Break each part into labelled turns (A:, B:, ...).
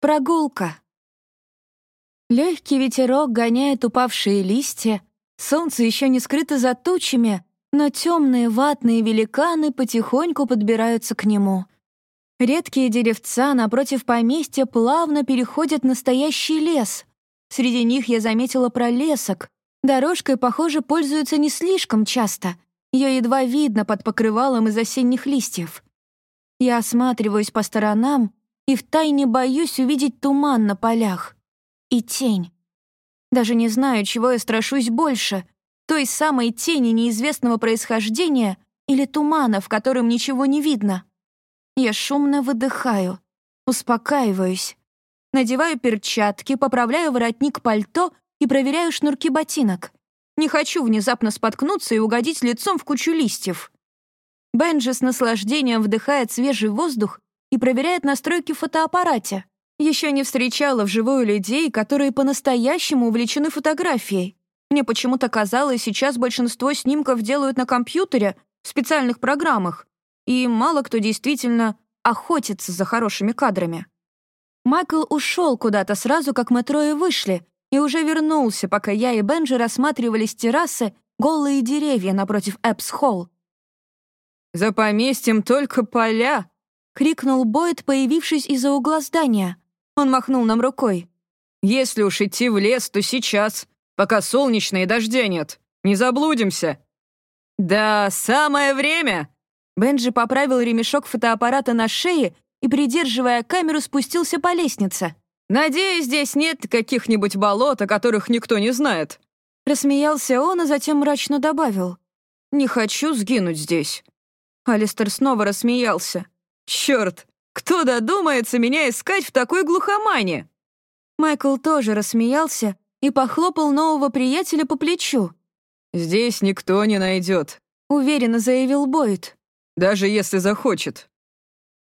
A: Прогулка. Легкий ветерок гоняет упавшие листья, солнце еще не скрыто за тучами, но темные ватные великаны потихоньку подбираются к нему. Редкие деревца напротив поместья плавно переходят в настоящий лес. Среди них я заметила пролесок. Дорожкой, похоже, пользуются не слишком часто. Ее едва видно под покрывалом из осенних листьев. Я осматриваюсь по сторонам и втайне боюсь увидеть туман на полях. И тень. Даже не знаю, чего я страшусь больше. Той самой тени неизвестного происхождения или тумана, в котором ничего не видно. Я шумно выдыхаю, успокаиваюсь. Надеваю перчатки, поправляю воротник пальто и проверяю шнурки ботинок. Не хочу внезапно споткнуться и угодить лицом в кучу листьев. Бенджи с наслаждением вдыхает свежий воздух и проверяет настройки в фотоаппарате. Еще не встречала вживую людей, которые по-настоящему увлечены фотографией. Мне почему-то казалось, сейчас большинство снимков делают на компьютере в специальных программах, и мало кто действительно охотится за хорошими кадрами. Майкл ушел куда-то сразу, как мы трое вышли, и уже вернулся, пока я и Бенджи рассматривали с террасы голые деревья напротив Эпс-Холл.
B: «За поместьем только поля!»
A: — крикнул Бойд, появившись из-за угла здания. Он махнул нам рукой.
B: «Если уж идти в лес, то сейчас, пока солнечно и дождя нет. Не заблудимся». «Да, самое время!»
A: Бенджи поправил ремешок фотоаппарата на шее и, придерживая камеру, спустился по лестнице.
B: «Надеюсь, здесь нет каких-нибудь болот, о которых никто не знает».
A: Рассмеялся он, а затем мрачно добавил. «Не хочу сгинуть здесь». Алистер снова рассмеялся.
B: Черт, кто додумается меня искать в такой глухомане?»
A: Майкл тоже рассмеялся и похлопал нового приятеля по плечу.
B: «Здесь никто не найдет», —
A: уверенно заявил Бойд.
B: «Даже если захочет».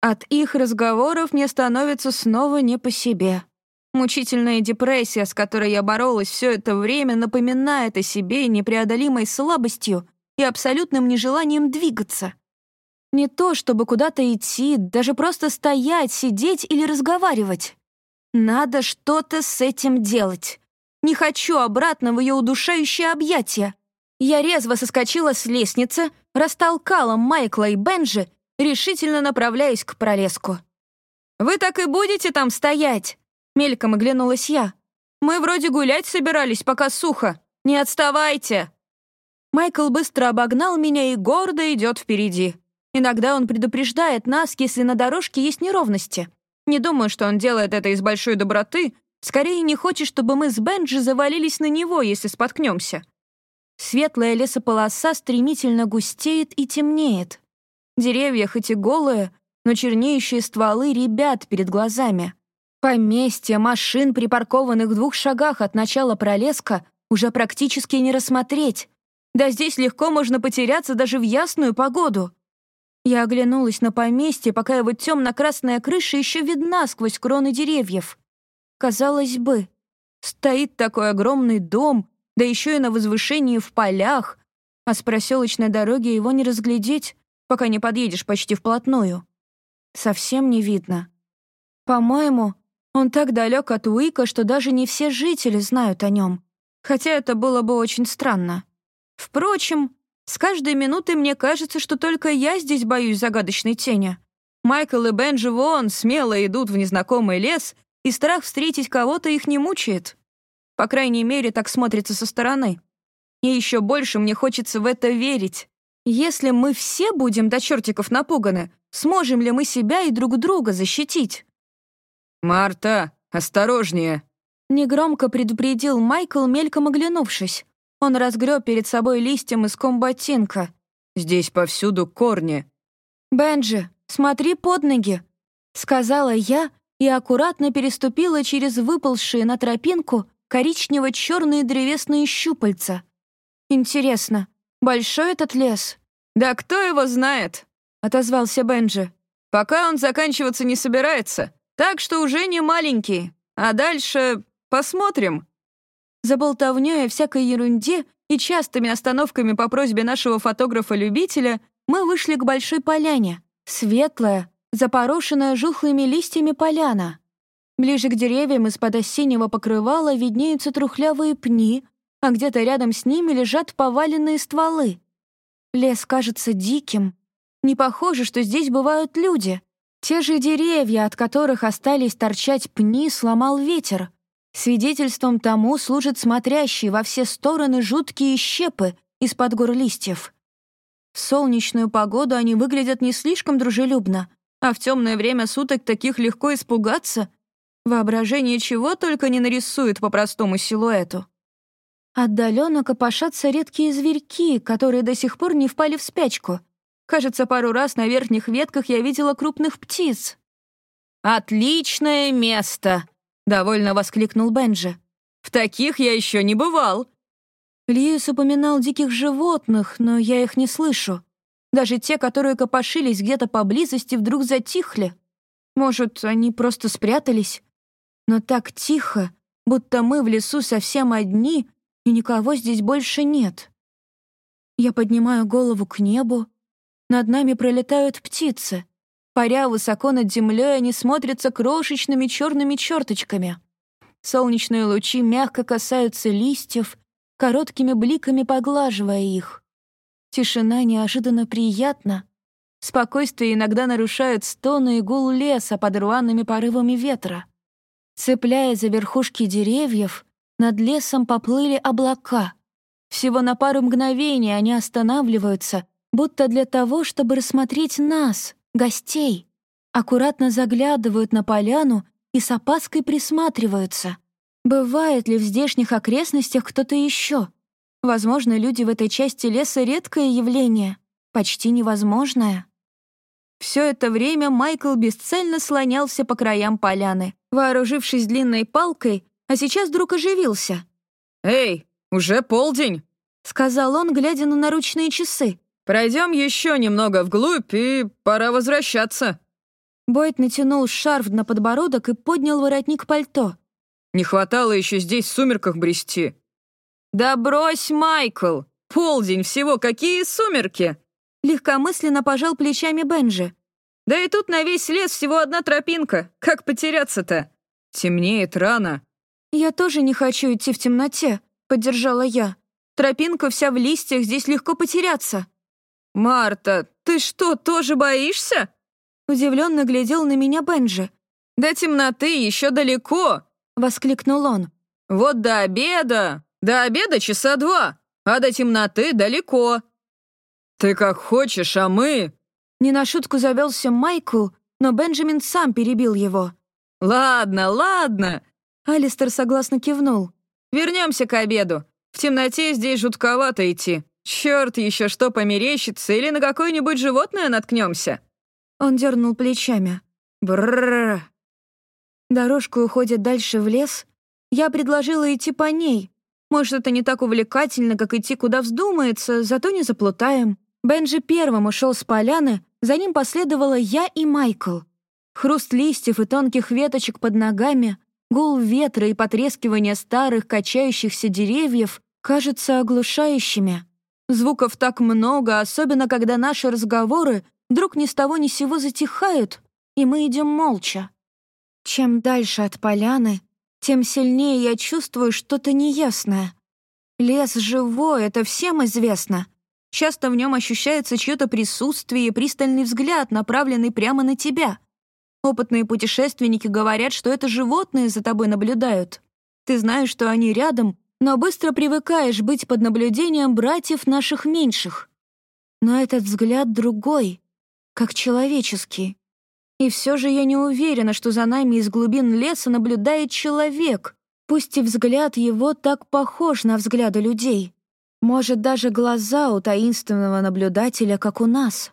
A: От их разговоров мне становится снова не по себе. Мучительная депрессия, с которой я боролась все это время, напоминает о себе непреодолимой слабостью и абсолютным нежеланием двигаться. Не то, чтобы куда-то идти, даже просто стоять, сидеть или разговаривать. Надо что-то с этим делать. Не хочу обратно в ее удушающее объятие. Я резво соскочила с лестницы, растолкала Майкла и Бенджи, решительно направляясь к пролеску. «Вы так и будете там стоять?» Мельком оглянулась я. «Мы вроде гулять собирались, пока сухо. Не отставайте!» Майкл быстро обогнал меня и гордо идет впереди. Иногда он предупреждает нас, если на дорожке есть неровности. Не думаю, что он делает это из большой доброты, скорее не хочет, чтобы мы с Бенджи завалились на него, если споткнемся. Светлая лесополоса стремительно густеет и темнеет. Деревья хоть и голые, но чернеющие стволы ребят перед глазами. Поместье машин, припаркованных в двух шагах от начала пролеска, уже практически не рассмотреть. Да здесь легко можно потеряться даже в ясную погоду. Я оглянулась на поместье, пока его темно-красная крыша еще видна сквозь кроны деревьев. Казалось бы, стоит такой огромный дом, да еще и на возвышении в полях, а с проселочной дороги его не разглядеть, пока не подъедешь почти вплотную. Совсем не видно. По-моему, он так далек от Уика, что даже не все жители знают о нем. Хотя это было бы очень странно. Впрочем, с каждой минутой мне кажется, что только я здесь боюсь загадочной тени. Майкл и Бенджи вон смело идут в незнакомый лес, и страх встретить кого-то их не мучает. По крайней мере, так смотрится со стороны. И еще больше мне хочется в это верить. Если мы все будем до чертиков напуганы, сможем ли мы себя и друг друга защитить?
B: «Марта, осторожнее!»
A: Негромко предупредил Майкл, мельком оглянувшись. Он разгреб перед собой листьем из комботинка.
B: «Здесь повсюду корни».
A: «Бенджи, смотри под ноги», — сказала я и аккуратно переступила через выползшие на тропинку коричнево-черные древесные щупальца. «Интересно, большой этот лес?»
B: «Да кто его знает?» — отозвался Бенджи. «Пока он заканчиваться не собирается, так что уже не маленький. А дальше посмотрим».
A: За болтовнёй о всякой ерунде и частыми остановками по просьбе нашего фотографа-любителя мы вышли к большой поляне. Светлая, запорошенная жухлыми листьями поляна. Ближе к деревьям из-под осеннего покрывала виднеются трухлявые пни, а где-то рядом с ними лежат поваленные стволы. Лес кажется диким. Не похоже, что здесь бывают люди. Те же деревья, от которых остались торчать пни, сломал ветер. Свидетельством тому служат смотрящие во все стороны жуткие щепы из-под гор листьев. В солнечную погоду они выглядят не слишком дружелюбно, а в темное время суток таких легко испугаться. Воображение чего только не нарисует по простому силуэту. Отдаленно копошатся редкие зверьки, которые до сих пор не впали в спячку. Кажется, пару раз на верхних ветках я видела крупных птиц.
B: «Отличное место!» — довольно воскликнул Бенджи. «В таких я еще не бывал».
A: Льюис упоминал диких животных, но я их не слышу. Даже те, которые копошились где-то поблизости, вдруг затихли. Может, они просто спрятались? Но так тихо, будто мы в лесу совсем одни, и никого здесь больше нет. Я поднимаю голову к небу. Над нами пролетают птицы. Паря высоко над землей, они смотрятся крошечными черными черточками. Солнечные лучи мягко касаются листьев, короткими бликами поглаживая их. Тишина неожиданно приятна. Спокойствие иногда нарушают стоны и гул леса под рваными порывами ветра. Цепляя за верхушки деревьев, над лесом поплыли облака. Всего на пару мгновений они останавливаются, будто для того, чтобы рассмотреть нас, гостей. Аккуратно заглядывают на поляну и с опаской присматриваются. Бывает ли в здешних окрестностях кто-то еще? Возможно, люди в этой части леса — редкое явление, почти невозможное. Все это время Майкл бесцельно слонялся по краям поляны. Вооружившись длинной палкой, а сейчас вдруг оживился.
B: «Эй, уже полдень!»
A: — сказал он, глядя на наручные часы.
B: «Пройдем еще немного вглубь, и пора возвращаться».
A: Бойд натянул шарф на подбородок и поднял воротник пальто.
B: «Не хватало еще здесь в сумерках брести». «Да брось, Майкл! Полдень всего, какие сумерки!»
A: Легкомысленно пожал плечами Бенджи.
B: «Да и тут на весь лес всего одна тропинка. Как потеряться-то? Темнеет рано.
A: «Я тоже не хочу идти в темноте», — поддержала я. «Тропинка вся в листьях, здесь легко потеряться».
B: «Марта, ты что, тоже боишься?»
A: Удивленно глядел на меня Бенджи.
B: «До темноты еще далеко!» — воскликнул он. «Вот до обеда! До обеда часа два, а до темноты далеко!» «Ты как хочешь, а мы...»
A: Не на шутку завелся Майкл, но Бенджамин сам перебил его.
B: «Ладно, ладно,
A: Алистер согласно кивнул.
B: Вернемся к обеду. В темноте здесь жутковато идти. Черт, еще что померещится, или на какое-нибудь животное наткнемся.
A: Он дернул плечами. Брррр. Дорожка уходит дальше в лес. Я предложила идти по ней. Может, это не так увлекательно, как идти куда вздумается, зато не заплутаем. Бенджи первым ушел с поляны, за ним последовала я и Майкл. Хруст листьев и тонких веточек под ногами, Гул ветра и потрескивание старых качающихся деревьев кажутся оглушающими. Звуков так много, особенно когда наши разговоры вдруг ни с того ни сего затихают, и мы идем молча. Чем дальше от поляны, тем сильнее я чувствую что-то неясное. Лес живой, это всем известно. Часто в нем ощущается чье-то присутствие и пристальный взгляд, направленный прямо на тебя — Опытные путешественники говорят, что это животные за тобой наблюдают. Ты знаешь, что они рядом, но быстро привыкаешь быть под наблюдением братьев наших меньших. Но этот взгляд другой, как человеческий. И все же я не уверена, что за нами из глубин леса наблюдает человек, пусть и взгляд его так похож на взгляды людей. Может, даже глаза у таинственного наблюдателя, как у нас.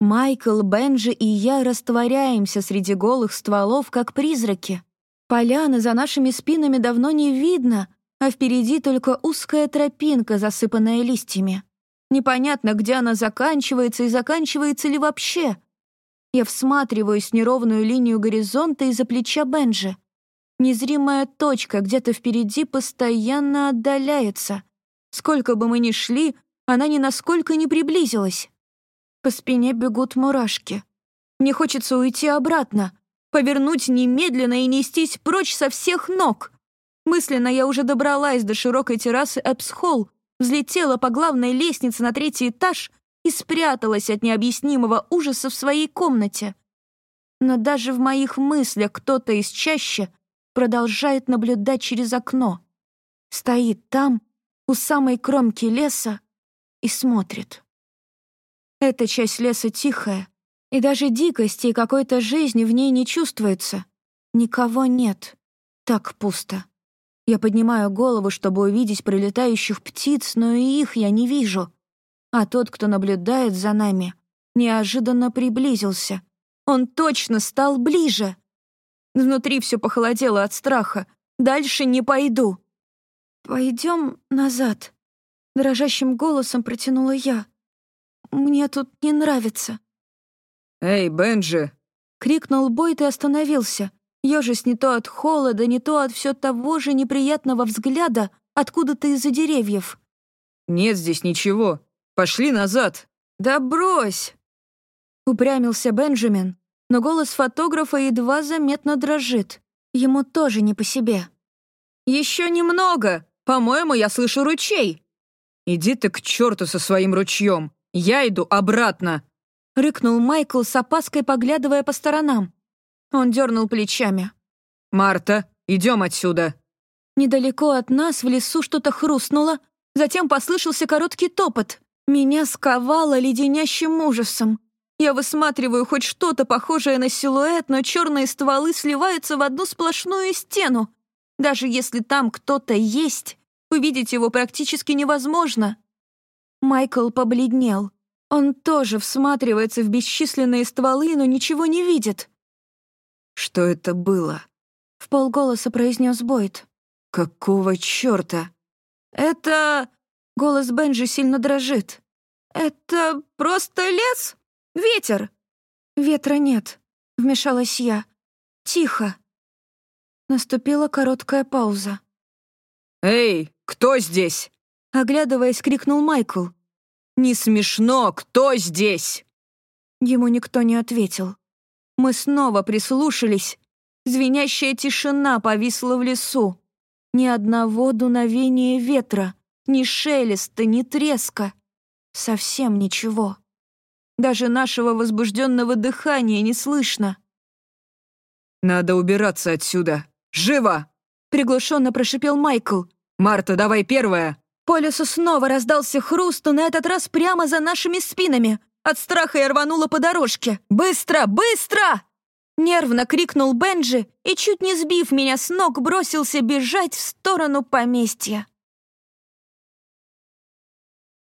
A: Майкл, Бенджи и я растворяемся среди голых стволов, как призраки. Поляны за нашими спинами давно не видно, а впереди только узкая тропинка, засыпанная листьями. Непонятно, где она заканчивается и заканчивается ли вообще. Я всматриваюсь в неровную линию горизонта из-за плеча Бенджи. Незримая точка где-то впереди постоянно отдаляется. Сколько бы мы ни шли, она ни насколько не приблизилась. По спине бегут мурашки. Мне хочется уйти обратно, повернуть немедленно и нестись прочь со всех ног. Мысленно я уже добралась до широкой террасы Эпсхолл, взлетела по главной лестнице на третий этаж и спряталась от необъяснимого ужаса в своей комнате. Но даже в моих мыслях кто-то из чаще продолжает наблюдать через окно. Стоит там, у самой кромки леса, и смотрит. Эта часть леса тихая, и даже дикости и какой-то жизни в ней не чувствуется. Никого нет. Так пусто. Я поднимаю голову, чтобы увидеть прилетающих птиц, но и их я не вижу. А тот, кто наблюдает за нами, неожиданно приблизился. Он точно стал ближе. Внутри все похолодело от страха. Дальше не пойду. «Пойдем назад», — дрожащим голосом протянула я. «Мне тут не нравится».
B: «Эй, Бенджи!»
A: — крикнул Бойт и остановился, ежась не то от холода, не то от все того же неприятного взгляда откуда-то из-за деревьев.
B: «Нет здесь ничего. Пошли назад!»
A: «Да брось!» Упрямился Бенджамин, но голос фотографа едва заметно дрожит. Ему тоже не по себе.
B: «Еще немного! По-моему, я слышу ручей!» «Иди ты к черту со своим ручьем! Я иду обратно!»
A: Рыкнул Майкл с опаской, поглядывая по сторонам. Он дернул плечами.
B: «Марта, идем отсюда!»
A: Недалеко от нас в лесу что-то хрустнуло, затем послышался короткий топот. Меня сковало леденящим ужасом. Я высматриваю хоть что-то похожее на силуэт, но черные стволы сливаются в одну сплошную стену. Даже если там кто-то есть, увидеть его практически невозможно. Майкл побледнел. Он тоже всматривается в бесчисленные стволы, но ничего не видит.
B: «Что это было?»
A: — в полголоса произнес Бойд.
B: «Какого чёрта?»
A: «Это...» — голос Бенджи сильно дрожит. «Это просто лес? Ветер?» «Ветра нет», — вмешалась я. «Тихо». Наступила короткая пауза.
B: «Эй, кто здесь?»
A: Оглядываясь, крикнул Майкл.
B: «Не смешно! Кто здесь?»
A: Ему никто не ответил. Мы снова прислушались. Звенящая тишина повисла в лесу. Ни одного дуновения ветра, ни шелеста, ни треска. Совсем ничего. Даже нашего возбужденного дыхания не слышно.
B: «Надо убираться отсюда! Живо!»
A: Приглушенно прошипел Майкл.
B: «Марта, давай первая!»
A: По лесу снова раздался хруст, но на этот раз прямо за нашими спинами. От страха я рванула по дорожке. «Быстро! Быстро!» Нервно крикнул Бенджи и, чуть не сбив меня с ног, бросился бежать в сторону поместья.